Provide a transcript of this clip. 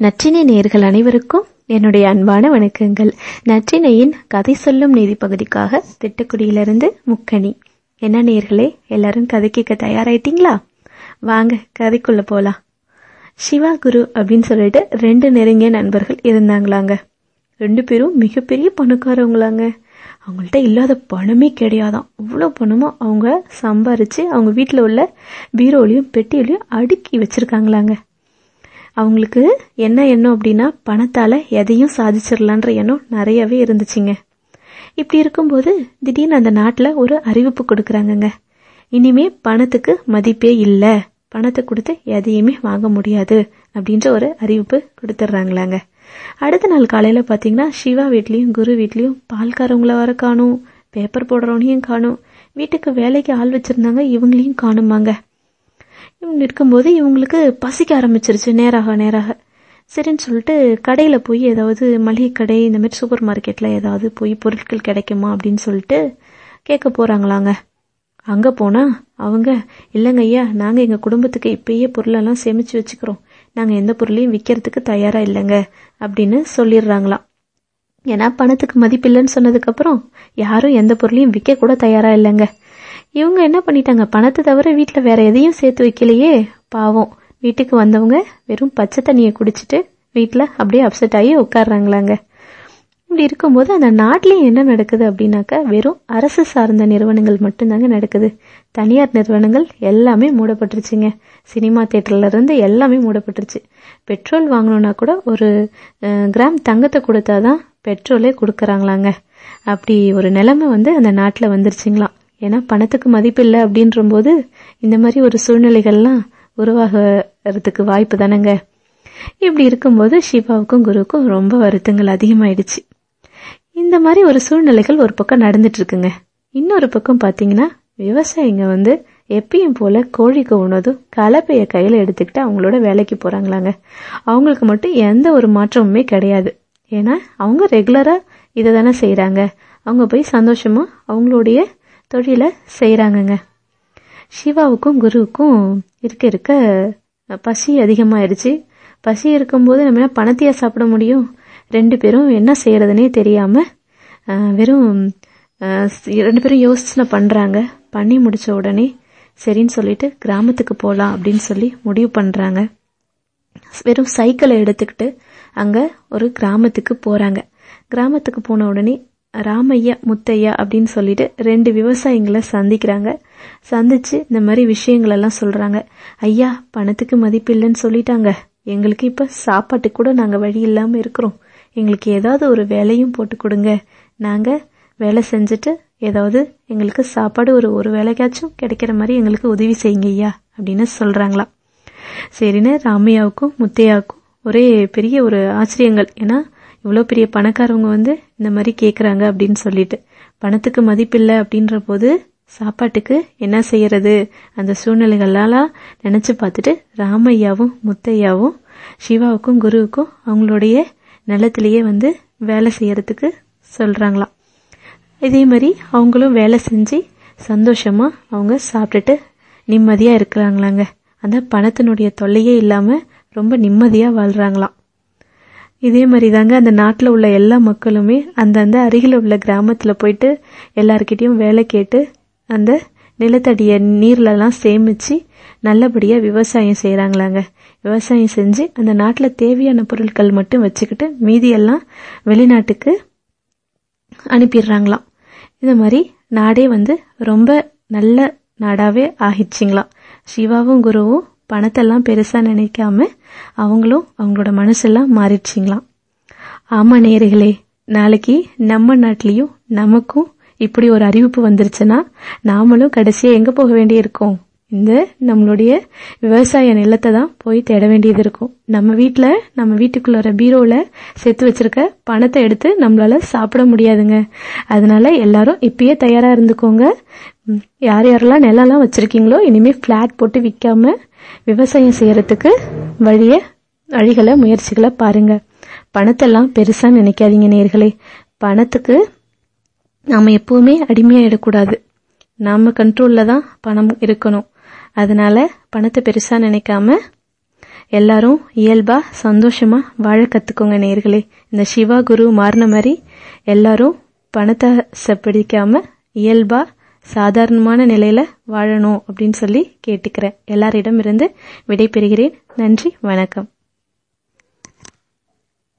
நற்றினை நேர்கள் அனைவருக்கும் என்னுடைய அன்பான வணக்கங்கள். நற்றினையின் கதை சொல்லும் நீதி பகுதிக்காக திட்டக்குடியிலிருந்து முக்கணி என்ன நேர்களே எல்லாரும் கதை கேட்க தயாராயிட்டீங்களா? வாங்க கதைக்குள்ள போலாம். சிவா குரு அப்படின்னு சொல்லிட்டு ரெண்டு நெருங்கிய நண்பர்கள் இருந்தாங்களாங்க. ரெண்டு பேரும் மிகப்பெரிய பணக்காரவங்களாங்க. அவங்கள்ட்ட இல்லாத பணமே கிடையாதான். அவ்வளோ பணமும் அவங்க சம்பாரித்து அவங்க வீட்டில் உள்ள பீரோலையும் பெட்டியிலையும் அடுக்கி வச்சுருக்காங்களாங்க. அவங்களுக்கு என்ன எண்ணம் அப்படின்னா பணத்தால் எதையும் சாதிச்சிடலான்ற எண்ணம் நிறையவே இருந்துச்சுங்க. இப்படி இருக்கும்போது திடீர்னு அந்த நாட்டில் ஒரு அறிவிப்பு கொடுக்குறாங்கங்க. இனிமே பணத்துக்கு மதிப்பே இல்லை. பணத்தை கொடுத்து எதையுமே வாங்க முடியாது அப்படின்ற ஒரு அறிவிப்பு கொடுத்துட்றாங்களாங்க அடுத்த நாள் காலையில் பார்த்தீங்கன்னா சிவா வீட்லேயும் குரு வீட்லேயும் பால்காரவங்கள வர காணும் பேப்பர் போடுறவனையும் காணும் வீட்டுக்கு வேலைக்கு ஆள் வச்சுருந்தாங்க இவங்களையும் காணுமாங்க. நிற்கும்போது இருக்கும்போது இவங்களுக்கு பசிக்க ஆரம்பிச்சிருச்சு நேராக நேராக. சரின்னு சொல்லிட்டு கடையில் போய் ஏதாவது மளிகை கடை இந்த மாதிரி சூப்பர் மார்க்கெட்டில் ஏதாவது போய் பொருட்கள் கிடைக்குமா அப்படின்னு சொல்லிட்டு கேட்க போகிறாங்களாங்க அங்கே போனால் அவங்க இல்லைங்க ஐயா நாங்கள் எங்கள் குடும்பத்துக்கு இப்பயே பொருளெல்லாம் சேமித்து வச்சுக்கிறோம். நாங்கள் எந்த பொருளையும் விற்கிறதுக்கு தயாராக இல்லைங்க அப்படின்னு சொல்லிடுறாங்களாம். ஏன்னா பணத்துக்கு மதிப்பில்லைன்னு சொன்னதுக்கப்புறம் யாரும் எந்த பொருளையும் விற்க கூட தயாராக இல்லைங்க. இவங்க என்ன பண்ணிட்டாங்க? பணத்தை தவிர வீட்டில் வேற எதையும் சேர்த்து வைக்கலையே? பாவம். வீட்டுக்கு வந்தவங்க வெறும் பச்சை தண்ணியை குடிச்சிட்டு வீட்டில் அப்படியே அப்செட் ஆகி உட்காடுறாங்களாங்க இப்படி இருக்கும்போது அந்த நாட்டிலையும் என்ன நடக்குது அப்படின்னாக்கா வெறும் அரசு சார்ந்த நிறுவனங்கள் மட்டும்தாங்க நடக்குது. தனியார் நிறுவனங்கள் எல்லாமே மூடப்பட்டுருச்சுங்க. சினிமா தேட்டர்லேருந்து எல்லாமே மூடப்பட்டுருச்சு. பெட்ரோல் வாங்கணுன்னா கூட ஒரு கிராம் தங்கத்தை கொடுத்தாதான் பெட்ரோலே கொடுக்குறாங்களாங்க. அப்படி ஒரு நிலைமை வந்து அந்த நாட்டில் வந்துருச்சுங்களாம். ஏன்னா பணத்துக்கு மதிப்பில்லை அப்படின்ற போது இந்த மாதிரி ஒரு சூழ்நிலைகள்லாம் உருவாகிறதுக்கு வாய்ப்பு தானேங்க. இப்படி இருக்கும்போது சிவாவுக்கும் குருவுக்கும் ரொம்ப வருத்தங்கள் அதிகமாயிடுச்சு. இந்த மாதிரி ஒரு சூழ்நிலைகள் ஒரு பக்கம் நடந்துட்டு இருக்குங்க இன்னொரு பக்கம் பார்த்தீங்கன்னா விவசாயிங்க வந்து எப்பயும் போல கோழிக்கு உணதும் கலப்பைய கையில எடுத்துக்கிட்டு அவங்களோட வேலைக்கு போறாங்களாங்க. அவங்களுக்கு மட்டும் எந்த ஒரு மாற்றமுமே கிடையாது. ஏன்னா அவங்க ரெகுலரா இதை தானே செய்யறாங்க அவங்க போய் சந்தோஷமா அவங்களுடைய தொழிலை செய்கிறாங்கங்க சிவாவுக்கும் குருவுக்கும் இருக்க இருக்க பசி அதிகமாயிடுச்சு. பசி இருக்கும்போது நம்ம என்ன பணத்தையா சாப்பிட முடியும்? ரெண்டு பேரும் என்ன செய்யறதுனே தெரியாம வெறும் ரெண்டு பேரும் யோசனை பண்றாங்க. பண்ணி முடிச்ச உடனே சரின்னு சொல்லிட்டு கிராமத்துக்கு போகலாம் அப்படின்னு சொல்லி முடிவு பண்றாங்க. வெறும் சைக்கிளை எடுத்துக்கிட்டு அங்க ஒரு கிராமத்துக்கு போறாங்க. கிராமத்துக்கு போன உடனே ராமையா முத்தையா அப்படின்னு சொல்லிட்டு ரெண்டு விவசாயிங்களை சந்திக்கிறாங்க. சந்திச்சு இந்த மாதிரி விஷயங்களெல்லாம் சொல்றாங்க. ஐயா பணத்துக்கு மதிப்பு இல்லைன்னு சொல்லிட்டாங்க. எங்களுக்கு இப்ப சாப்பாட்டு கூட நாங்க வழி இல்லாம இருக்கிறோம். எங்களுக்கு ஏதாவது ஒரு வேலையும் போட்டு கொடுங்க. நாங்க வேலை செஞ்சுட்டு ஏதாவது எங்களுக்கு சாப்பாடு ஒரு ஒரு வேலைக்காச்சும் கிடைக்கிற மாதிரி எங்களுக்கு உதவி செய்யுங்க ஐயா அப்படின்னு சொல்றாங்களாம். சரின்னு ராமையாவுக்கும் முத்தையாவுக்கும் ஒரே பெரிய ஒரு ஆச்சரியங்கள். ஏன்னா இவ்வளோ பெரிய பணக்காரவங்க வந்து இந்த மாதிரி கேட்குறாங்க அப்படின்னு சொல்லிட்டு. பணத்துக்கு மதிப்பில்லை அப்படின்ற போது சாப்பாட்டுக்கு என்ன செய்யறது? அந்த சூழ்நிலைகளால நினச்சி பார்த்துட்டு ராமையாவும் முத்தையாவும் சிவாவுக்கும் குருவுக்கும் அவங்களுடைய நிலத்திலேயே வந்து வேலை செய்யறதுக்கு சொல்கிறாங்களாம் இதே மாதிரி அவங்களும் வேலை செஞ்சு சந்தோஷமா அவங்க சாப்பிட்டுட்டு நிம்மதியாக இருக்கிறாங்களாங்க. அந்த பணத்தினுடைய தொல்லையே இல்லாமல் ரொம்ப நிம்மதியாக வாழ்கிறாங்களாம் இதே மாதிரி தாங்க அந்த நாட்டில் உள்ள எல்லா மக்களுமே அந்தந்த அருகில் உள்ள கிராமத்தில் போயிட்டு எல்லாருக்கிட்டேயும் வேலை கேட்டு அந்த நிலத்தடிய நீர்லலாம் சேமிச்சு நல்லபடியாக விவசாயம் செய்கிறாங்களாங்க விவசாயம் செஞ்சு அந்த நாட்டில் தேவையான பொருட்கள் மட்டும் வச்சுக்கிட்டு மீதியெல்லாம் வெளிநாட்டுக்கு அனுப்பிடுறாங்களாம். இந்த மாதிரி நாடே வந்து ரொம்ப நல்ல நாடாகவே ஆகிடுச்சிங்களாம். சிவாவும் குருவும் பணத்தெல்லாம் பெருசா நினைக்காம அவங்களும் அவங்களோட மனசெல்லாம் மாறிடுச்சிங்களாம். ஆமா நேர்களே நாளைக்கு நம்ம நாட்டிலையும் நமக்கும் இப்படி ஒரு அறிவிப்பு வந்துருச்சுன்னா நாமளும் கடைசியா எங்க போக வேண்டியிருக்கோம்? இந்த நம்மளுடைய விவசாய நிலத்தை தான் போய் தேட வேண்டியது இருக்கும். நம்ம வீட்டில் நம்ம வீட்டுக்குள்ள பீரோவில் பீரோல சேர்த்து வச்சிருக்க பணத்தை எடுத்து நம்மளால சாப்பிட முடியாதுங்க. அதனால எல்லாரும் இப்பயே தயாரா இருந்துக்கோங்க. யார் யாரெல்லாம் நிலம்லாம் வச்சிருக்கீங்களோ இனிமே பிளாட் போட்டு விற்காம விவசாயம் செய்யறதுக்கு வழிய வழிகளை முயற்சிகளை பாருங்க. பணத்தெல்லாம் பெருசா நினைக்காதீங்க நேர்களே பணத்துக்கு நாம எப்பவுமே அடிமையாயிடக்கூடாது நாம கண்ட்ரோல்ல தான் பணம் இருக்கணும். அதனால பணத்தை பெருசா நினைக்காம எல்லாரும் இயல்பா சந்தோஷமா வாழ கத்துக்கோங்க நேர்களே இந்த சிவா குரு மாறின மாதிரி எல்லாரும் பணத்தை பிடிக்காம இயல்பா சாதாரணமான நிலையில வாழணும் அப்படின்னு சொல்லி கேட்டுக்கிறேன். எல்லாரிடம் இருந்து விடை பெறுகிறேன் நன்றி வணக்கம்.